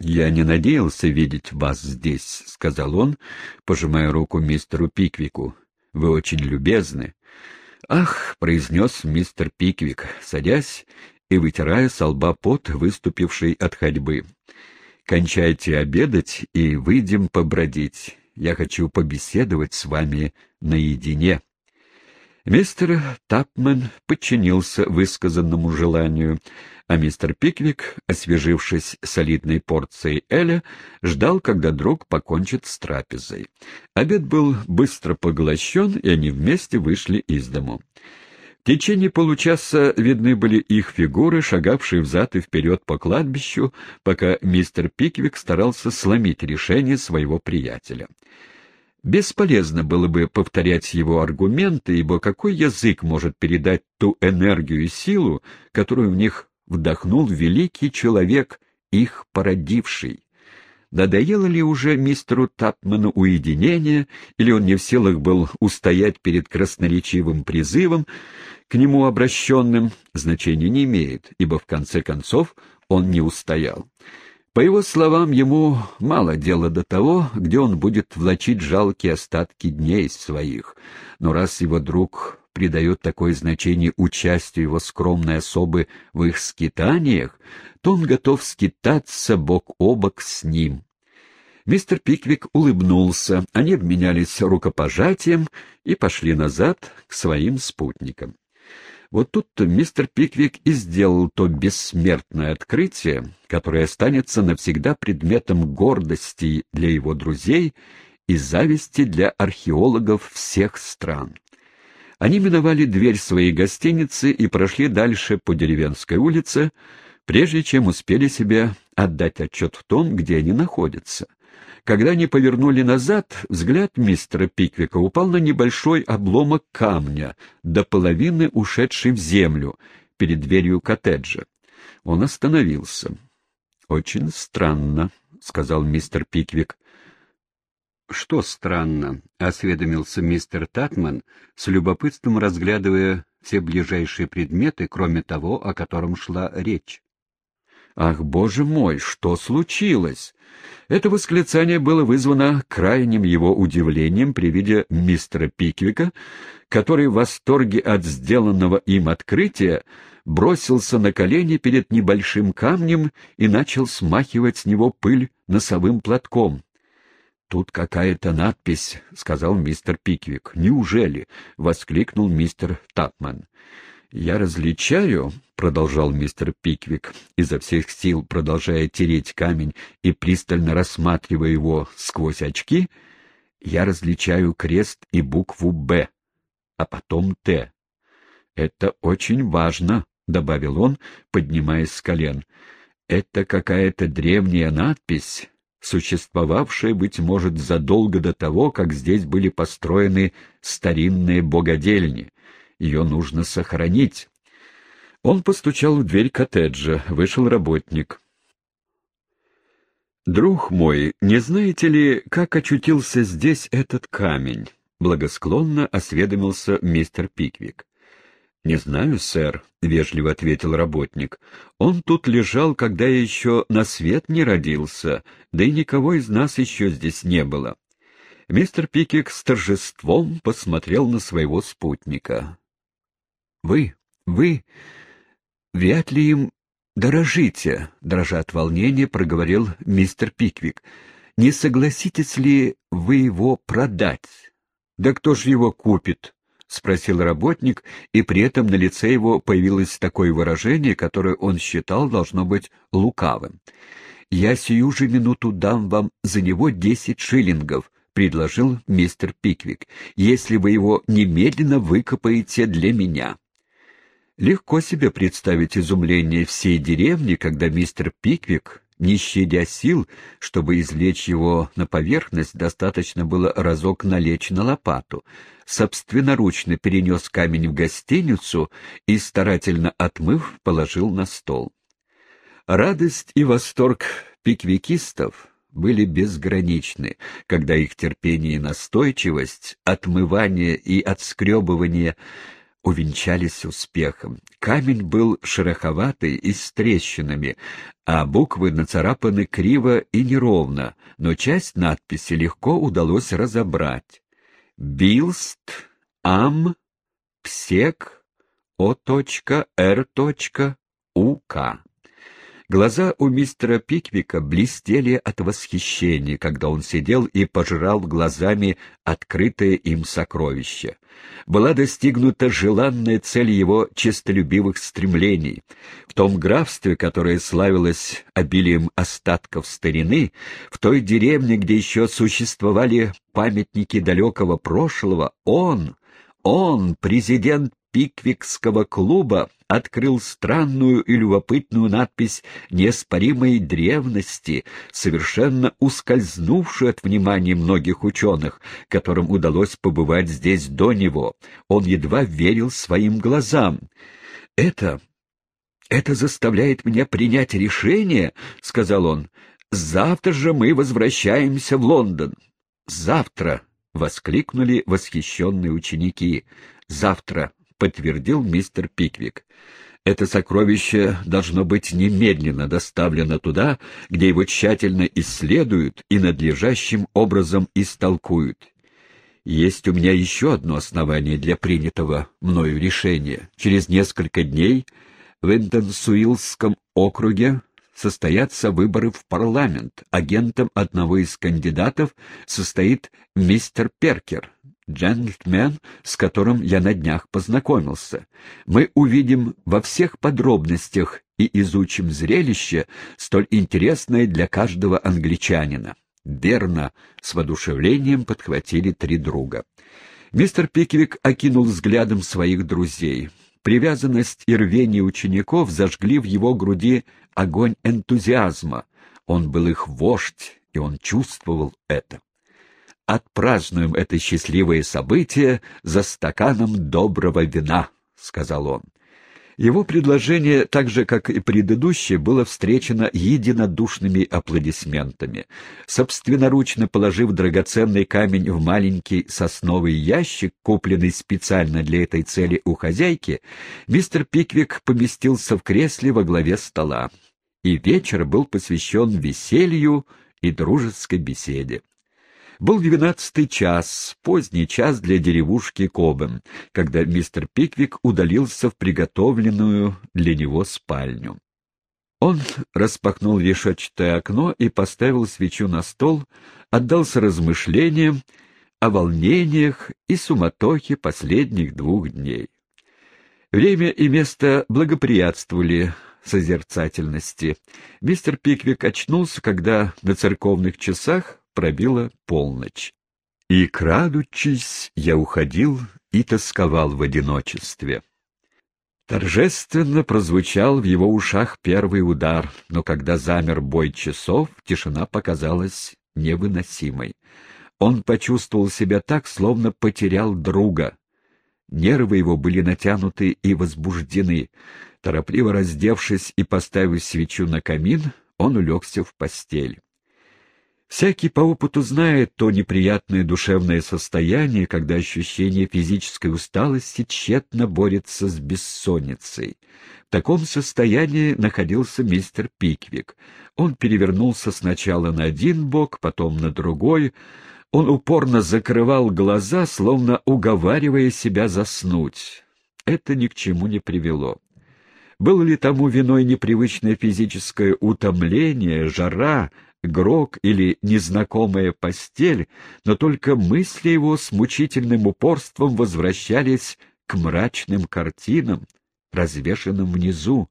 «Я не надеялся видеть вас здесь», — сказал он, пожимая руку мистеру Пиквику. «Вы очень любезны». «Ах», — произнес мистер Пиквик, садясь и вытирая со лба пот, выступивший от ходьбы. «Кончайте обедать и выйдем побродить. Я хочу побеседовать с вами наедине». Мистер Тапмен подчинился высказанному желанию, а мистер Пиквик, освежившись солидной порцией Эля, ждал, когда друг покончит с трапезой. Обед был быстро поглощен, и они вместе вышли из дому. В течение получаса видны были их фигуры, шагавшие взад и вперед по кладбищу, пока мистер Пиквик старался сломить решение своего приятеля. Бесполезно было бы повторять его аргументы, ибо какой язык может передать ту энергию и силу, которую в них вдохнул великий человек, их породивший? Надоело ли уже мистеру Тапману уединение, или он не в силах был устоять перед красноречивым призывом, к нему обращенным, значения не имеет, ибо в конце концов он не устоял. По его словам, ему мало дела до того, где он будет влачить жалкие остатки дней своих. Но раз его друг придает такое значение участию его скромной особы в их скитаниях, то он готов скитаться бок о бок с ним. Мистер Пиквик улыбнулся, они обменялись рукопожатием и пошли назад к своим спутникам. Вот тут-то мистер Пиквик и сделал то бессмертное открытие, которое останется навсегда предметом гордости для его друзей и зависти для археологов всех стран. Они миновали дверь своей гостиницы и прошли дальше по деревенской улице, прежде чем успели себе отдать отчет в том, где они находятся — когда они повернули назад, взгляд мистера Пиквика упал на небольшой обломок камня, до половины ушедший в землю, перед дверью коттеджа. Он остановился. «Очень странно», — сказал мистер Пиквик. «Что странно?» — осведомился мистер Татман, с любопытством разглядывая все ближайшие предметы, кроме того, о котором шла речь. «Ах, боже мой, что случилось?» Это восклицание было вызвано крайним его удивлением при виде мистера Пиквика, который в восторге от сделанного им открытия бросился на колени перед небольшим камнем и начал смахивать с него пыль носовым платком. «Тут какая-то надпись», — сказал мистер Пиквик. «Неужели?» — воскликнул мистер Тапман. «Я различаю», — продолжал мистер Пиквик, изо всех сил продолжая тереть камень и пристально рассматривая его сквозь очки, «я различаю крест и букву «Б», а потом «Т». «Это очень важно», — добавил он, поднимаясь с колен. «Это какая-то древняя надпись, существовавшая, быть может, задолго до того, как здесь были построены старинные богадельни». Ее нужно сохранить. Он постучал в дверь коттеджа. Вышел работник. «Друг мой, не знаете ли, как очутился здесь этот камень?» — благосклонно осведомился мистер Пиквик. «Не знаю, сэр», — вежливо ответил работник. «Он тут лежал, когда я еще на свет не родился, да и никого из нас еще здесь не было». Мистер Пиквик с торжеством посмотрел на своего спутника. Вы, вы, вряд ли им дорожите, дрожа от волнения, проговорил мистер Пиквик. Не согласитесь ли вы его продать? Да кто ж его купит? — спросил работник, и при этом на лице его появилось такое выражение, которое он считал должно быть лукавым. «Я сию же минуту дам вам за него десять шиллингов», — предложил мистер Пиквик, — «если вы его немедленно выкопаете для меня». Легко себе представить изумление всей деревни, когда мистер Пиквик, не щадя сил, чтобы извлечь его на поверхность, достаточно было разок налечь на лопату, собственноручно перенес камень в гостиницу и, старательно отмыв, положил на стол. Радость и восторг пиквикистов были безграничны, когда их терпение и настойчивость, отмывание и отскребывание увенчались успехом. Камень был шероховатый и с трещинами, а буквы нацарапаны криво и неровно, но часть надписи легко удалось разобрать. «Билст ам псек о.р.ук». Глаза у мистера Пиквика блестели от восхищения, когда он сидел и пожирал глазами открытое им сокровище. Была достигнута желанная цель его честолюбивых стремлений. В том графстве, которое славилось обилием остатков старины, в той деревне, где еще существовали памятники далекого прошлого, он, он, президент Пиквикского клуба, открыл странную и любопытную надпись неоспоримой древности, совершенно ускользнувшую от внимания многих ученых, которым удалось побывать здесь до него. Он едва верил своим глазам. «Это... это заставляет меня принять решение», — сказал он. «Завтра же мы возвращаемся в Лондон». «Завтра!» — воскликнули восхищенные ученики. «Завтра!» подтвердил мистер Пиквик. Это сокровище должно быть немедленно доставлено туда, где его тщательно исследуют и надлежащим образом истолкуют. Есть у меня еще одно основание для принятого мною решения. Через несколько дней в Энденсуилском округе состоятся выборы в парламент. Агентом одного из кандидатов состоит мистер Перкер джентльмен, с которым я на днях познакомился. Мы увидим во всех подробностях и изучим зрелище, столь интересное для каждого англичанина. Верно, с воодушевлением подхватили три друга. Мистер Пиквик окинул взглядом своих друзей. Привязанность и рвение учеников зажгли в его груди огонь энтузиазма. Он был их вождь, и он чувствовал это отпразднуем это счастливое событие за стаканом доброго вина», — сказал он. Его предложение, так же, как и предыдущее, было встречено единодушными аплодисментами. Собственноручно положив драгоценный камень в маленький сосновый ящик, купленный специально для этой цели у хозяйки, мистер Пиквик поместился в кресле во главе стола. И вечер был посвящен веселью и дружеской беседе. Был двенадцатый час, поздний час для деревушки Кобен, когда мистер Пиквик удалился в приготовленную для него спальню. Он распахнул решетчатое окно и поставил свечу на стол, отдался размышлениям о волнениях и суматохе последних двух дней. Время и место благоприятствовали созерцательности. Мистер Пиквик очнулся, когда на церковных часах пробила полночь. И, крадучись, я уходил и тосковал в одиночестве. Торжественно прозвучал в его ушах первый удар, но когда замер бой часов, тишина показалась невыносимой. Он почувствовал себя так, словно потерял друга. Нервы его были натянуты и возбуждены. Торопливо раздевшись и поставив свечу на камин, он улегся в постель. Всякий по опыту знает то неприятное душевное состояние, когда ощущение физической усталости тщетно борется с бессонницей. В таком состоянии находился мистер Пиквик. Он перевернулся сначала на один бок, потом на другой. Он упорно закрывал глаза, словно уговаривая себя заснуть. Это ни к чему не привело. Было ли тому виной непривычное физическое утомление, жара, грок или незнакомая постель, но только мысли его с мучительным упорством возвращались к мрачным картинам, развешанным внизу,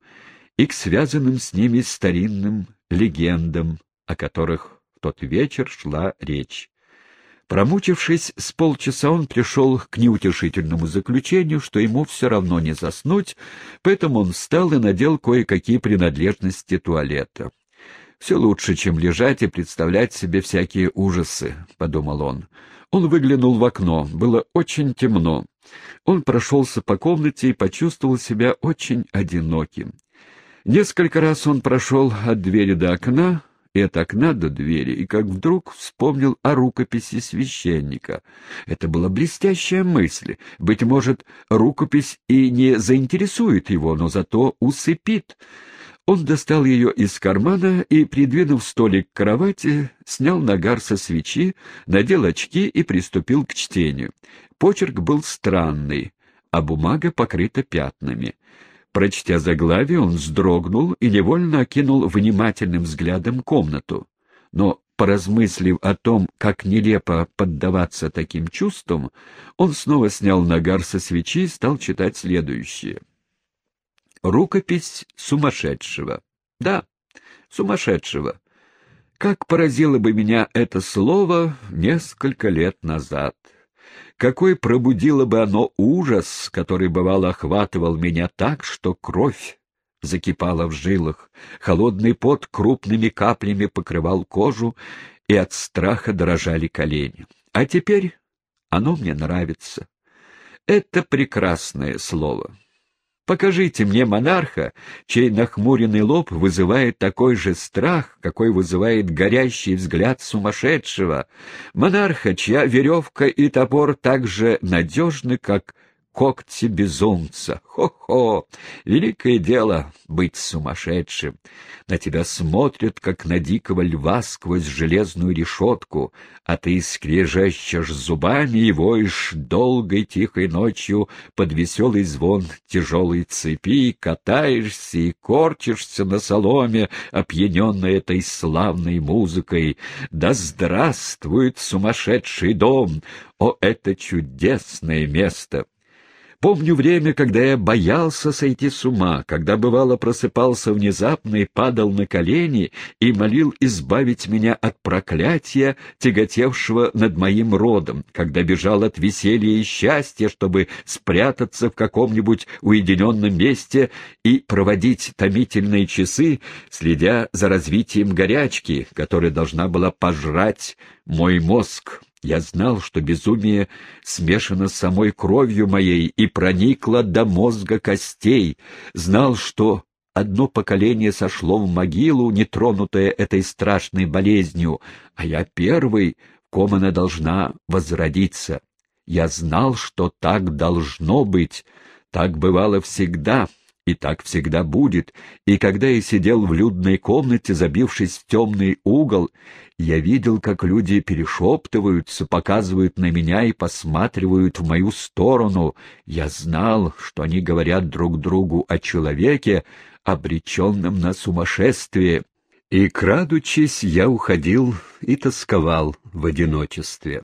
и к связанным с ними старинным легендам, о которых в тот вечер шла речь. Промучившись с полчаса, он пришел к неутешительному заключению, что ему все равно не заснуть, поэтому он встал и надел кое-какие принадлежности туалета. «Все лучше, чем лежать и представлять себе всякие ужасы», — подумал он. Он выглянул в окно. Было очень темно. Он прошелся по комнате и почувствовал себя очень одиноким. Несколько раз он прошел от двери до окна и от окна до двери, и как вдруг вспомнил о рукописи священника. Это была блестящая мысль. Быть может, рукопись и не заинтересует его, но зато усыпит. Он достал ее из кармана и, придвинув столик к кровати, снял нагар со свечи, надел очки и приступил к чтению. Почерк был странный, а бумага покрыта пятнами. Прочтя заглавие, он вздрогнул и невольно окинул внимательным взглядом комнату. Но, поразмыслив о том, как нелепо поддаваться таким чувствам, он снова снял нагар со свечи и стал читать следующее. Рукопись сумасшедшего. Да, сумасшедшего. Как поразило бы меня это слово несколько лет назад. Какой пробудило бы оно ужас, который бывало охватывал меня так, что кровь закипала в жилах, холодный пот крупными каплями покрывал кожу, и от страха дрожали колени. А теперь оно мне нравится. Это прекрасное слово. Покажите мне монарха, чей нахмуренный лоб вызывает такой же страх, какой вызывает горящий взгляд сумасшедшего, монарха, чья веревка и топор так же надежны, как когти безумца. Хо-хо! Великое дело быть сумасшедшим. На тебя смотрят, как на дикого льва сквозь железную решетку, а ты скрежещешь зубами и воешь долгой тихой ночью под веселый звон тяжелой цепи, катаешься и корчишься на соломе, опьяненной этой славной музыкой. Да здравствует сумасшедший дом! О, это чудесное место! Помню время, когда я боялся сойти с ума, когда, бывало, просыпался внезапно и падал на колени и молил избавить меня от проклятия, тяготевшего над моим родом, когда бежал от веселья и счастья, чтобы спрятаться в каком-нибудь уединенном месте и проводить томительные часы, следя за развитием горячки, которая должна была пожрать мой мозг. Я знал, что безумие смешано с самой кровью моей и проникло до мозга костей, знал, что одно поколение сошло в могилу, нетронутое этой страшной болезнью, а я первый, в ком она должна возродиться. Я знал, что так должно быть, так бывало всегда, и так всегда будет, и когда я сидел в людной комнате, забившись в темный угол, я видел, как люди перешептываются, показывают на меня и посматривают в мою сторону. Я знал, что они говорят друг другу о человеке, обреченном на сумасшествие. И, крадучись, я уходил и тосковал в одиночестве.